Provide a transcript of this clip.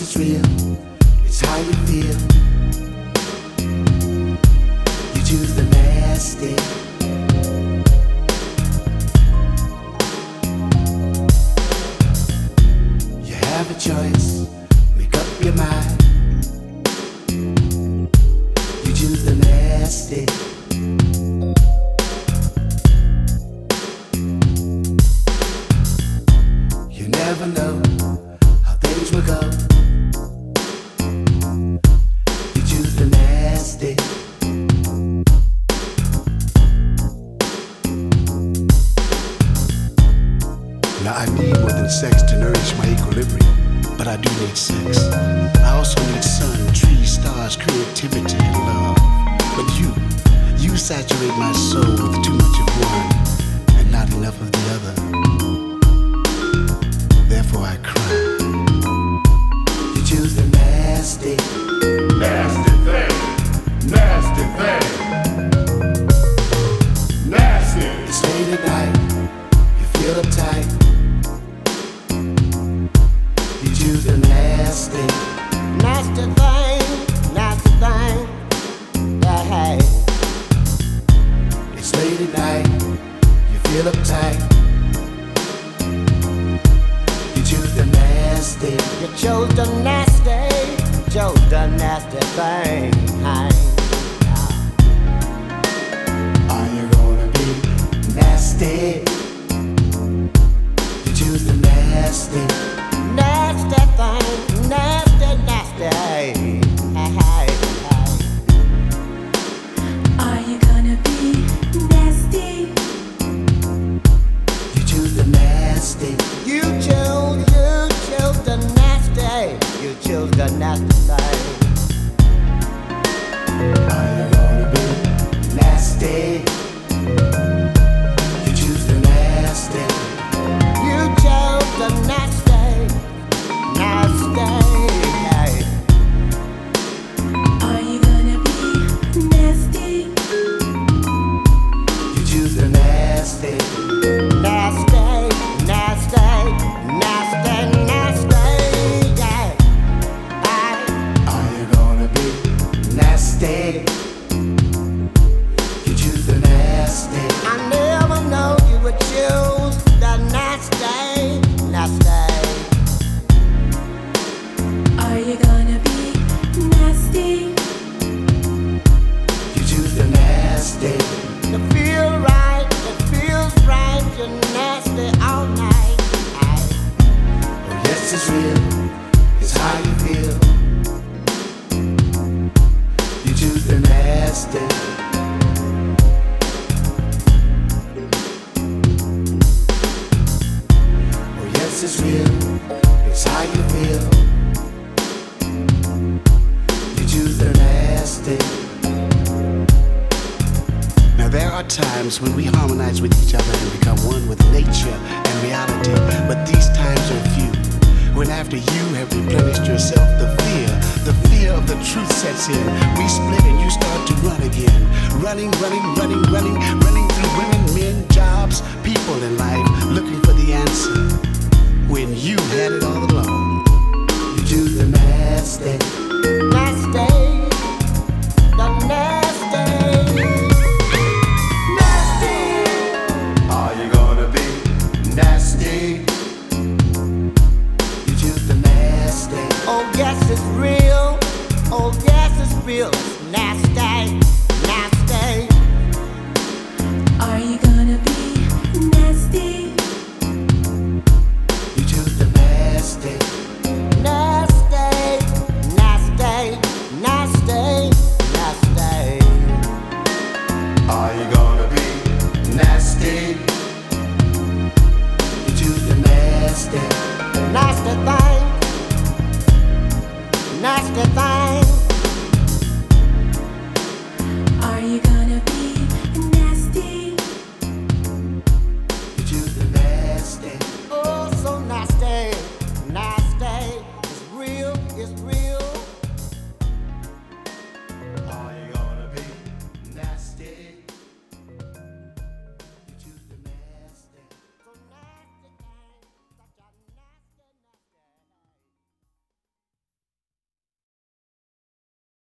it's real. It's how you feel. You choose the nasty. You have a choice. I do need sex. I also need sun, trees, stars, creativity, and love. But you, you saturate my soul with too much of one and not enough of the other. nasty. Your children nasty. Children nasty thing. You children at nasty. time. Are you gonna be nasty? it's how you feel. You choose the next day oh, now there are times when we harmonize with each other and become one with nature and reality. have replenished yourself. The fear, the fear of the truth sets in. We split and you start to run again. Running, running, running, running. real nasty, nasty. Are you gonna be nasty? You choose the nasty. Nasty, nasty, nasty, nasty. Are you gonna be nasty? You choose the nasty. Nasty thing. Nasty thing.